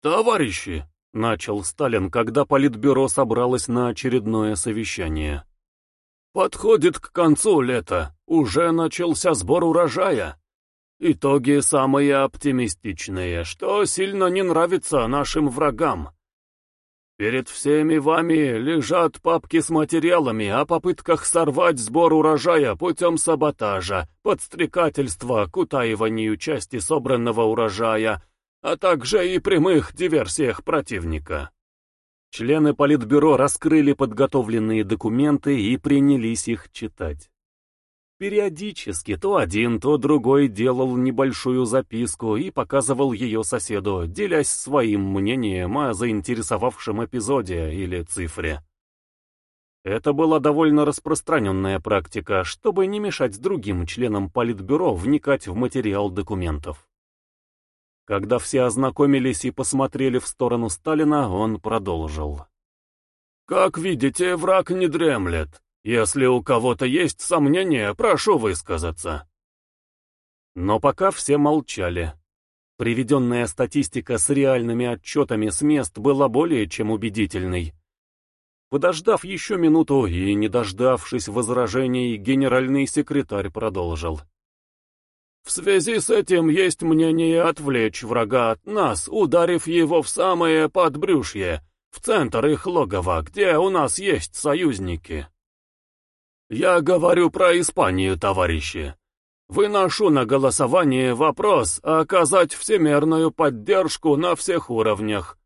«Товарищи!» — начал Сталин, когда Политбюро собралось на очередное совещание. «Подходит к концу лето, уже начался сбор урожая. Итоги самые оптимистичные, что сильно не нравится нашим врагам. Перед всеми вами лежат папки с материалами о попытках сорвать сбор урожая путем саботажа, подстрекательства к утаиванию части собранного урожая, а также и прямых диверсиях противника. Члены Политбюро раскрыли подготовленные документы и принялись их читать. Периодически то один, то другой делал небольшую записку и показывал ее соседу, делясь своим мнением о заинтересовавшем эпизоде или цифре. Это была довольно распространенная практика, чтобы не мешать другим членам Политбюро вникать в материал документов. Когда все ознакомились и посмотрели в сторону Сталина, он продолжил. «Как видите, враг не дремлет. Если у кого-то есть сомнения, прошу высказаться. Но пока все молчали. Приведенная статистика с реальными отчетами с мест была более чем убедительной. Подождав еще минуту и не дождавшись возражений, генеральный секретарь продолжил. В связи с этим есть мнение отвлечь врага от нас, ударив его в самое подбрюшье, в центр их логова, где у нас есть союзники. Я говорю про Испанию, товарищи. Выношу на голосование вопрос оказать всемерную поддержку на всех уровнях,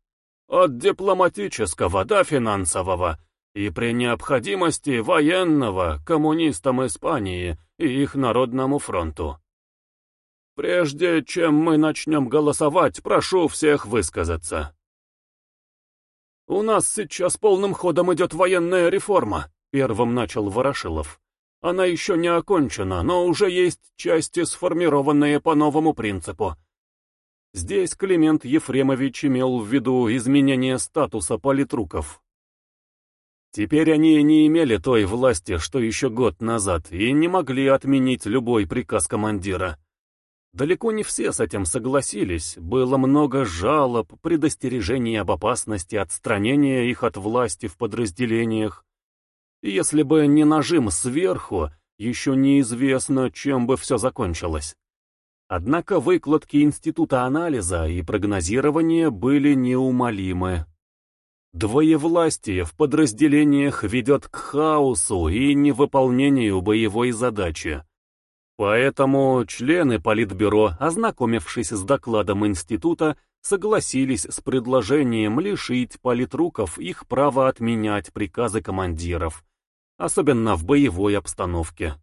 от дипломатического до финансового, и при необходимости военного коммунистам Испании и их Народному фронту. Прежде чем мы начнем голосовать, прошу всех высказаться. У нас сейчас полным ходом идет военная реформа. Первым начал Ворошилов. Она еще не окончена, но уже есть части, сформированные по новому принципу. Здесь Климент Ефремович имел в виду изменение статуса политруков. Теперь они не имели той власти, что еще год назад, и не могли отменить любой приказ командира. Далеко не все с этим согласились, было много жалоб, предостережений об опасности отстранения их от власти в подразделениях, если бы не нажим сверху, еще неизвестно, чем бы все закончилось. Однако выкладки Института анализа и прогнозирования были неумолимы. Двоевластие в подразделениях ведет к хаосу и невыполнению боевой задачи. Поэтому члены Политбюро, ознакомившись с докладом Института, согласились с предложением лишить политруков их права отменять приказы командиров, особенно в боевой обстановке.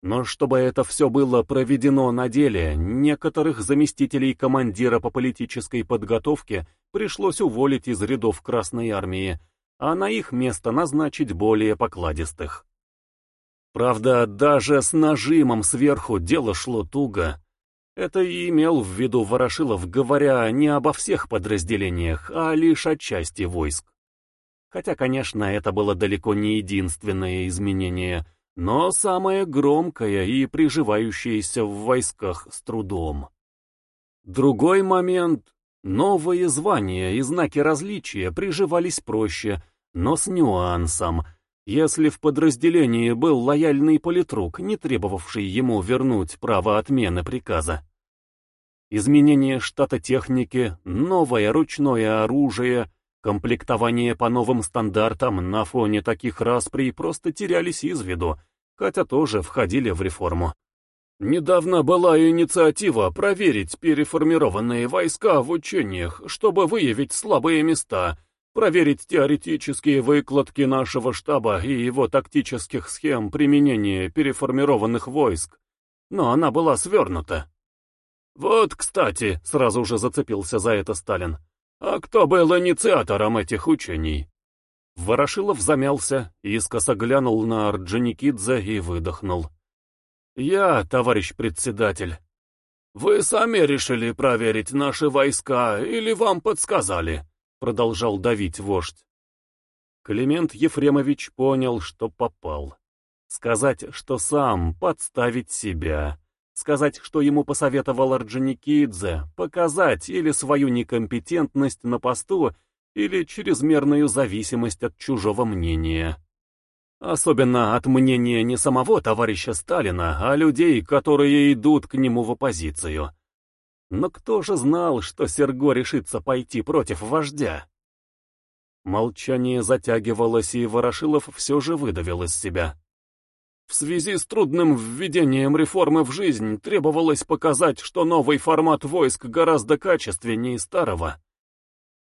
Но чтобы это все было проведено на деле, некоторых заместителей командира по политической подготовке пришлось уволить из рядов Красной Армии, а на их место назначить более покладистых. Правда, даже с нажимом сверху дело шло туго. Это и имел в виду Ворошилов, говоря не обо всех подразделениях, а лишь о части войск. Хотя, конечно, это было далеко не единственное изменение, но самое громкое и приживающееся в войсках с трудом. Другой момент. Новые звания и знаки различия приживались проще, но с нюансом. Если в подразделении был лояльный политрук, не требовавший ему вернуть право отмены приказа. Изменение штата техники, новое ручное оружие — Комплектование по новым стандартам на фоне таких расприй просто терялись из виду, хотя тоже входили в реформу. Недавно была инициатива проверить переформированные войска в учениях, чтобы выявить слабые места, проверить теоретические выкладки нашего штаба и его тактических схем применения переформированных войск. Но она была свернута. Вот, кстати, сразу же зацепился за это Сталин. А кто был инициатором этих учений? Ворошилов замялся, искоса глянул на Орджоникидзе и выдохнул. «Я, товарищ председатель. Вы сами решили проверить наши войска или вам подсказали?» Продолжал давить вождь. Климент Ефремович понял, что попал. Сказать, что сам, подставить себя. сказать, что ему посоветовал Орджоникидзе, показать или свою некомпетентность на посту, или чрезмерную зависимость от чужого мнения. Особенно от мнения не самого товарища Сталина, а людей, которые идут к нему в оппозицию. Но кто же знал, что Серго решится пойти против вождя? Молчание затягивалось, и Ворошилов все же выдавил из себя. В связи с трудным введением реформы в жизнь требовалось показать, что новый формат войск гораздо качественнее старого.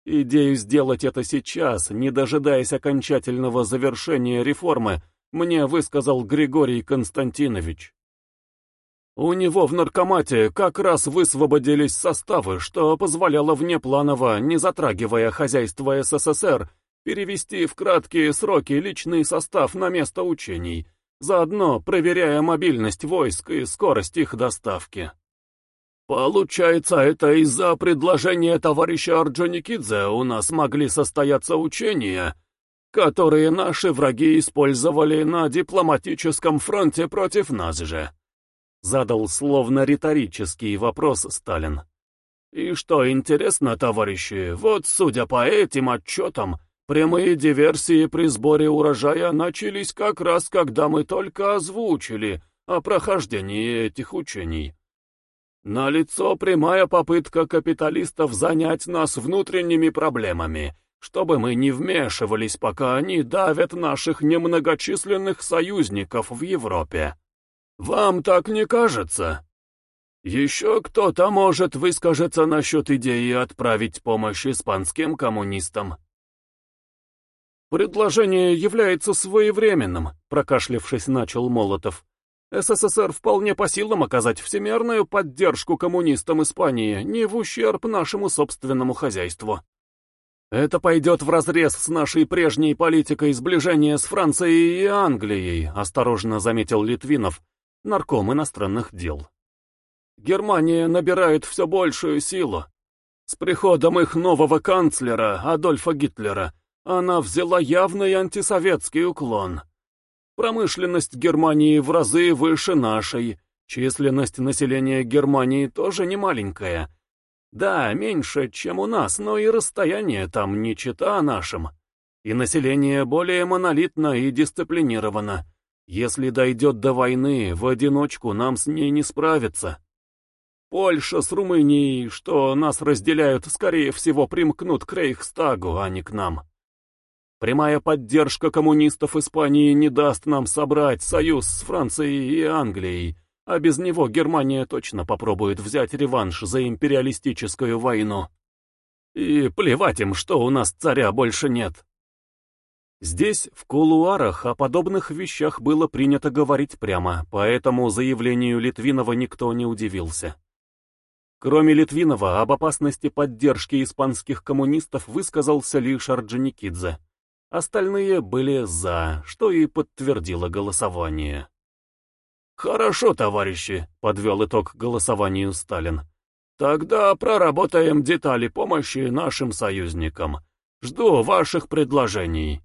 Идею сделать это сейчас, не дожидаясь окончательного завершения реформы, мне высказал Григорий Константинович. У него в наркомате как раз высвободились составы, что позволяло внепланово, не затрагивая хозяйство СССР, перевести в краткие сроки личный состав на место учений, заодно проверяя мобильность войск и скорость их доставки. Получается, это из-за предложения товарища Орджоникидзе у нас могли состояться учения, которые наши враги использовали на дипломатическом фронте против нас же. Задал словно риторический вопрос Сталин. И что интересно, товарищи, вот судя по этим отчетам, прямые диверсии при сборе урожая начались как раз, когда мы только озвучили о прохождении этих учений. Налицо прямая попытка капиталистов занять нас внутренними проблемами, чтобы мы не вмешивались, пока они давят наших немногочисленных союзников в Европе. Вам так не кажется? Еще кто-то может высказаться насчет идеи отправить помощь испанским коммунистам. Предложение является своевременным, прокашлявшись, начал Молотов. СССР вполне по силам оказать всемерную поддержку коммунистам Испании, не в ущерб нашему собственному хозяйству. Это пойдет вразрез с нашей прежней политикой сближения с Францией и Англией, осторожно заметил Литвинов, нарком иностранных дел. Германия набирает все большую силу. С приходом их нового канцлера, Адольфа Гитлера, она взяла явный антисоветский уклон. Промышленность Германии в разы выше нашей. Численность населения Германии тоже не маленькая. Да, меньше, чем у нас, но и расстояние там не чета нашим. И население более монолитно и дисциплинировано. Если дойдет до войны, в одиночку нам с ней не справиться. Польша с Румынией, что нас разделяют, скорее всего, примкнут к Рейхстагу, а не к нам. Прямая поддержка коммунистов Испании не даст нам собрать союз с Францией и Англией, а без него Германия точно попробует взять реванш за империалистическую войну. И плевать им, что у нас царя больше нет. Здесь, в кулуарах, о подобных вещах было принято говорить прямо, поэтому заявлению Литвинова никто не удивился. Кроме Литвинова, об опасности поддержки испанских коммунистов высказался лишь Орджоникидзе. Остальные были «за», что и подтвердило голосование. «Хорошо, товарищи», — подвел итог голосованию Сталин. «Тогда проработаем детали помощи нашим союзникам. Жду ваших предложений».